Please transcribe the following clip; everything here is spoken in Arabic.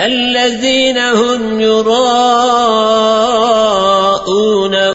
الذين هم يراءون